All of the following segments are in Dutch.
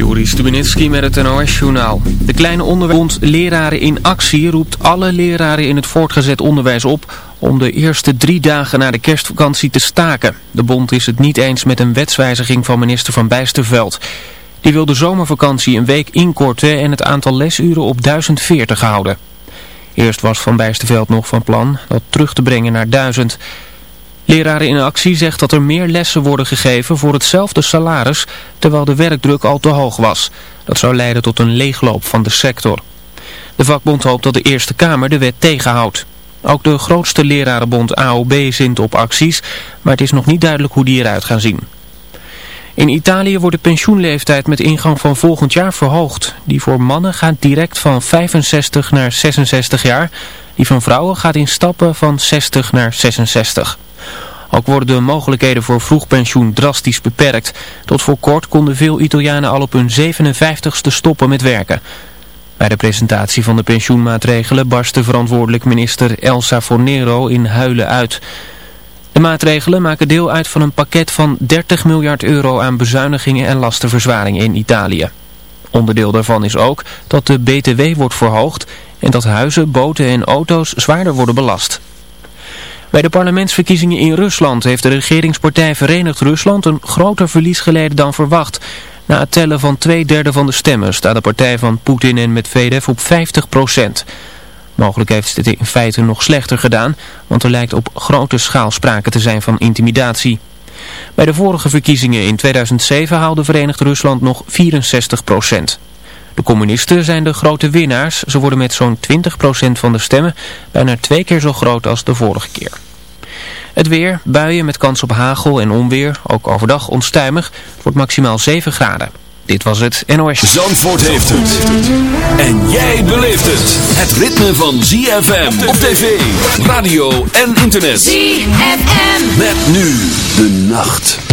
Joris Stubenitski met het NOS-journaal. De kleine onderwijsbond Leraren in Actie roept alle leraren in het voortgezet onderwijs op om de eerste drie dagen na de kerstvakantie te staken. De bond is het niet eens met een wetswijziging van minister Van Bijsterveld. Die wil de zomervakantie een week inkorten en het aantal lesuren op 1040 houden. Eerst was Van Bijsterveld nog van plan dat terug te brengen naar 1000. Leraren in actie zegt dat er meer lessen worden gegeven voor hetzelfde salaris, terwijl de werkdruk al te hoog was. Dat zou leiden tot een leegloop van de sector. De vakbond hoopt dat de Eerste Kamer de wet tegenhoudt. Ook de grootste lerarenbond AOB zint op acties, maar het is nog niet duidelijk hoe die eruit gaan zien. In Italië wordt de pensioenleeftijd met ingang van volgend jaar verhoogd. Die voor mannen gaat direct van 65 naar 66 jaar. Die van vrouwen gaat in stappen van 60 naar 66. Ook worden de mogelijkheden voor vroegpensioen drastisch beperkt. Tot voor kort konden veel Italianen al op hun 57ste stoppen met werken. Bij de presentatie van de pensioenmaatregelen barstte verantwoordelijk minister Elsa Fornero in huilen uit. De maatregelen maken deel uit van een pakket van 30 miljard euro aan bezuinigingen en lastenverzwaringen in Italië. Onderdeel daarvan is ook dat de BTW wordt verhoogd en dat huizen, boten en auto's zwaarder worden belast. Bij de parlementsverkiezingen in Rusland heeft de regeringspartij Verenigd Rusland een groter verlies geleden dan verwacht. Na het tellen van twee derde van de stemmen staat de partij van Poetin en Medvedev op 50 procent. Mogelijk heeft het in feite nog slechter gedaan, want er lijkt op grote schaal sprake te zijn van intimidatie. Bij de vorige verkiezingen in 2007 haalde Verenigd Rusland nog 64 procent. De communisten zijn de grote winnaars. Ze worden met zo'n 20% van de stemmen bijna twee keer zo groot als de vorige keer. Het weer, buien met kans op hagel en onweer, ook overdag onstuimig, wordt maximaal 7 graden. Dit was het NOS. Zandvoort heeft het. En jij beleeft het. Het ritme van ZFM op tv, radio en internet. ZFM. Met nu de nacht.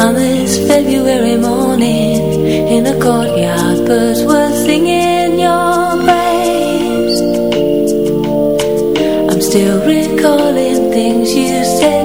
On this February morning In the courtyard Birds were singing your praise. I'm still recalling things you said.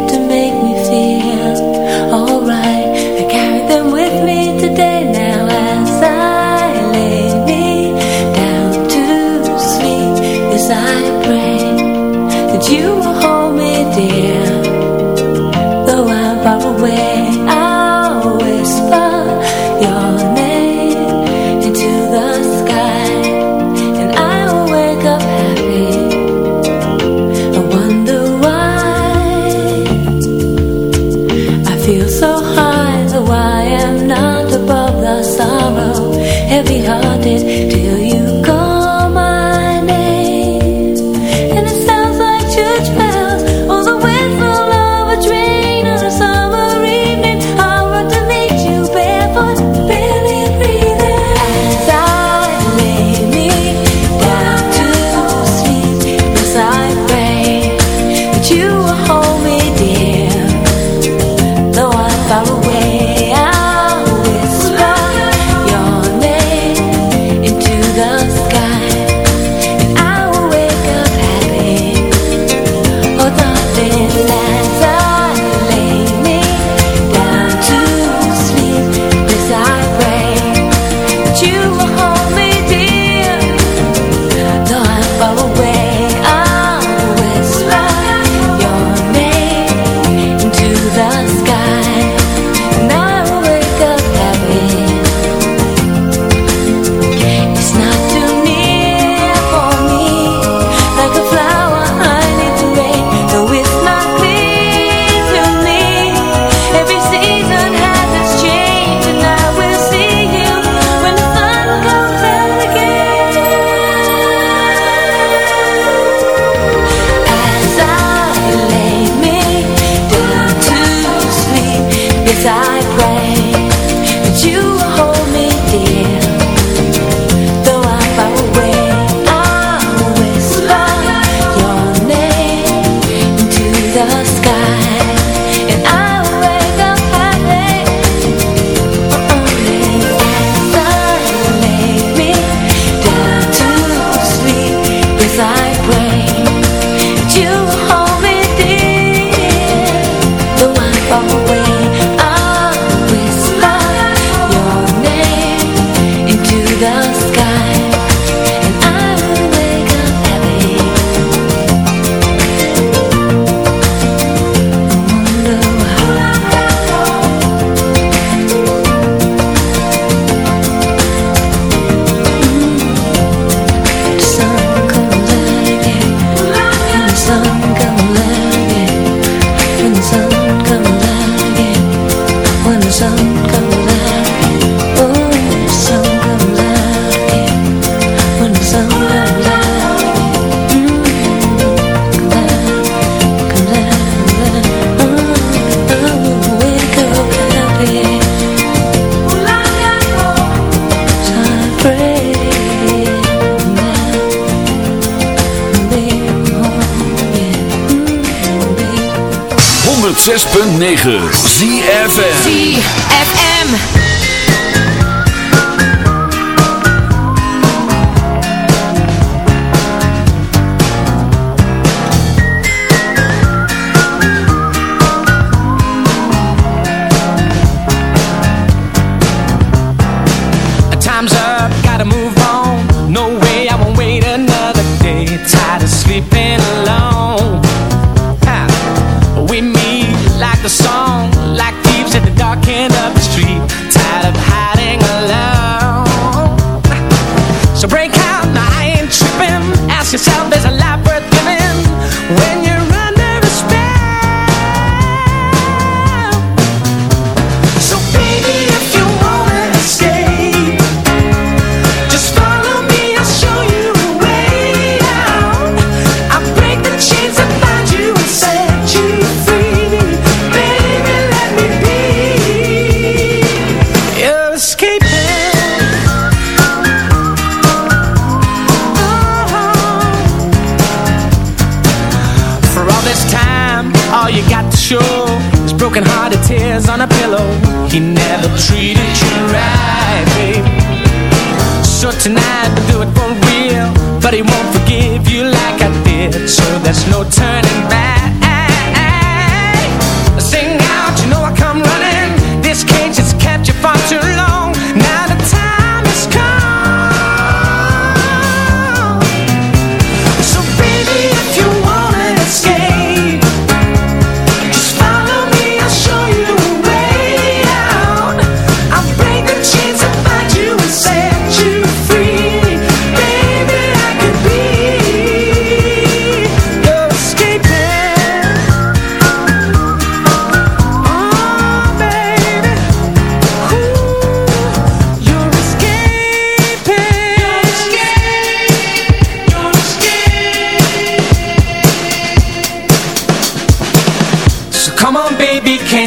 ZFM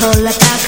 pull up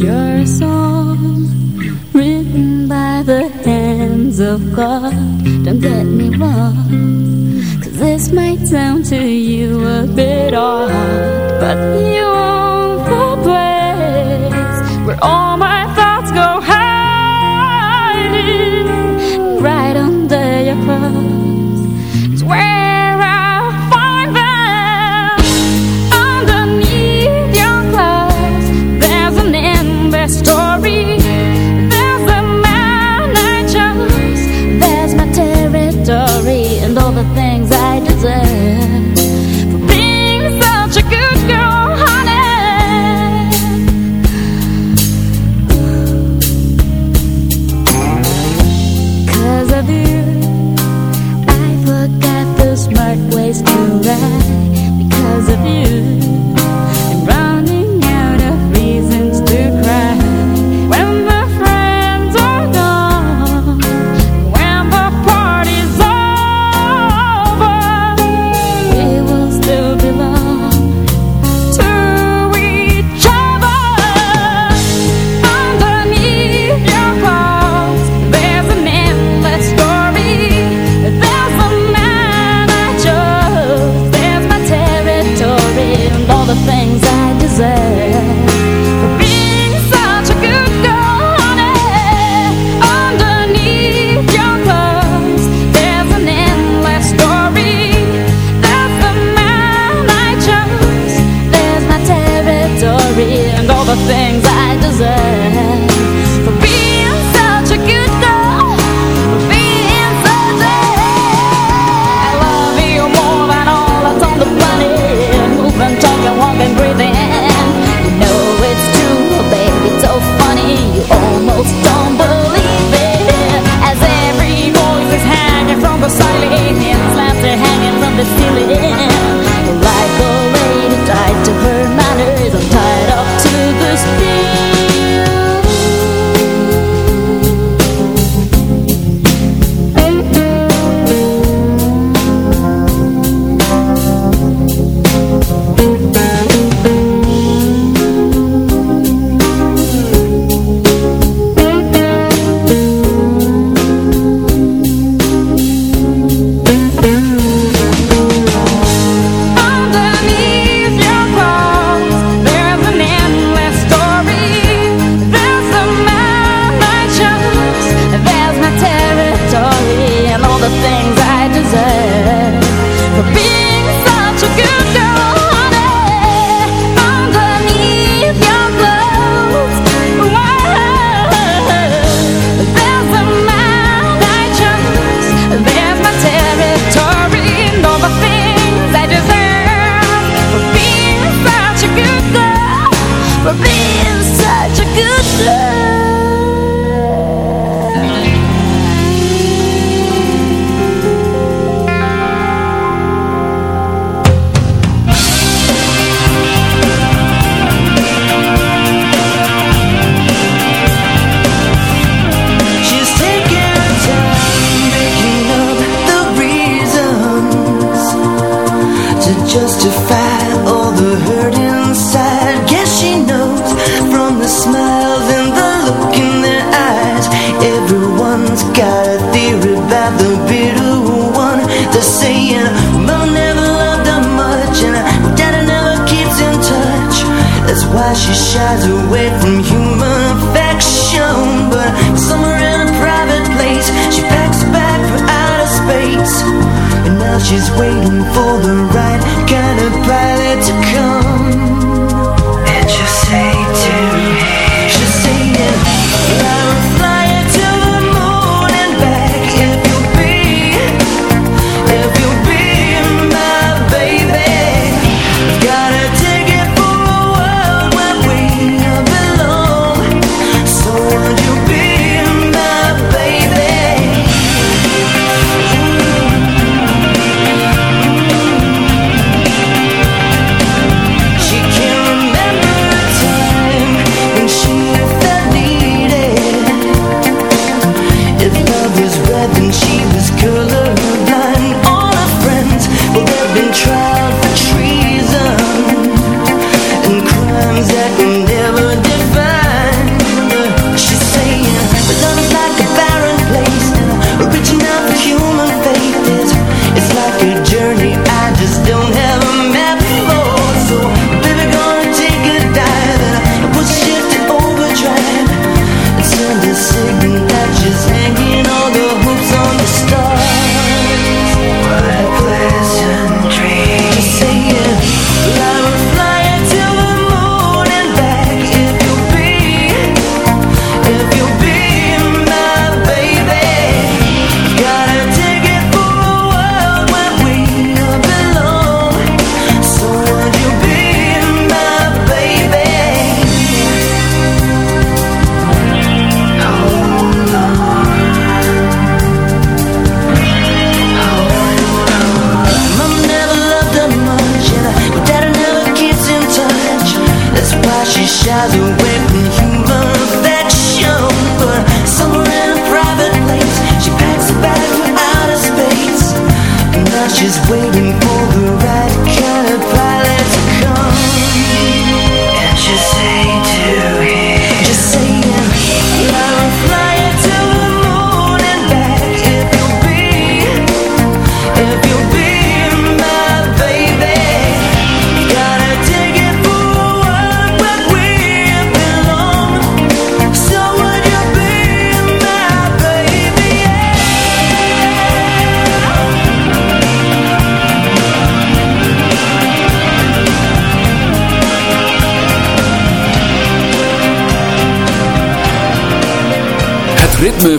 your song written by the hands of God. Don't get me wrong, cause this might sound to you a bit odd, but you own the place where all my she's waiting for the right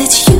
that you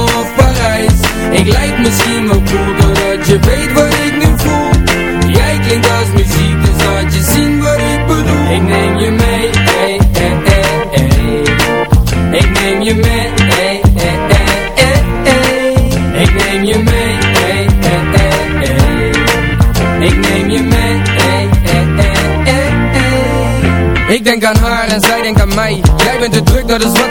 misschien wel cool Doordat je weet wat ik nu voel Jij klinkt als muziek Dus laat je zien wat ik bedoel Ik neem je mee. Ik neem je mee. Ik neem je mee. Ik neem je mee. Ik denk aan haar en zij denkt aan mij Jij bent te druk, dat is wat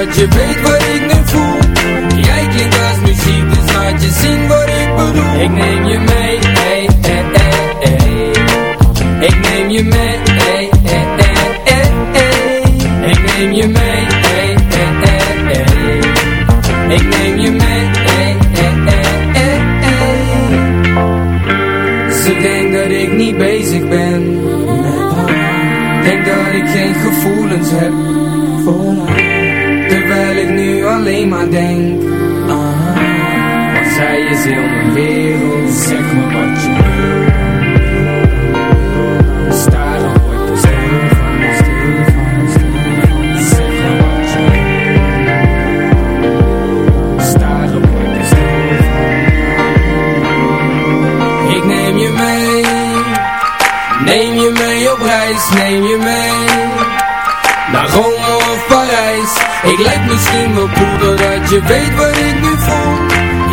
Doordat je weet wat ik nu voel Jij klinkt als muziek Dus laat je zien wat ik bedoel Ik neem je mee hey, hey, hey, hey. Ik neem je mee hey, hey, hey, hey, hey. Ik neem je mee hey. Ze denkt dat ik niet bezig ben Denk dat ik geen gevoelens heb voor Zeg me wat je wil. Sta dan ooit te stil van me. Zeg me wat je wil. Sta dan ooit stil. Ik neem je mee. Neem je mee op reis, neem je mee. Naar Rome of Parijs. Ik lijk misschien wel cool dat je weet wat ik nu voel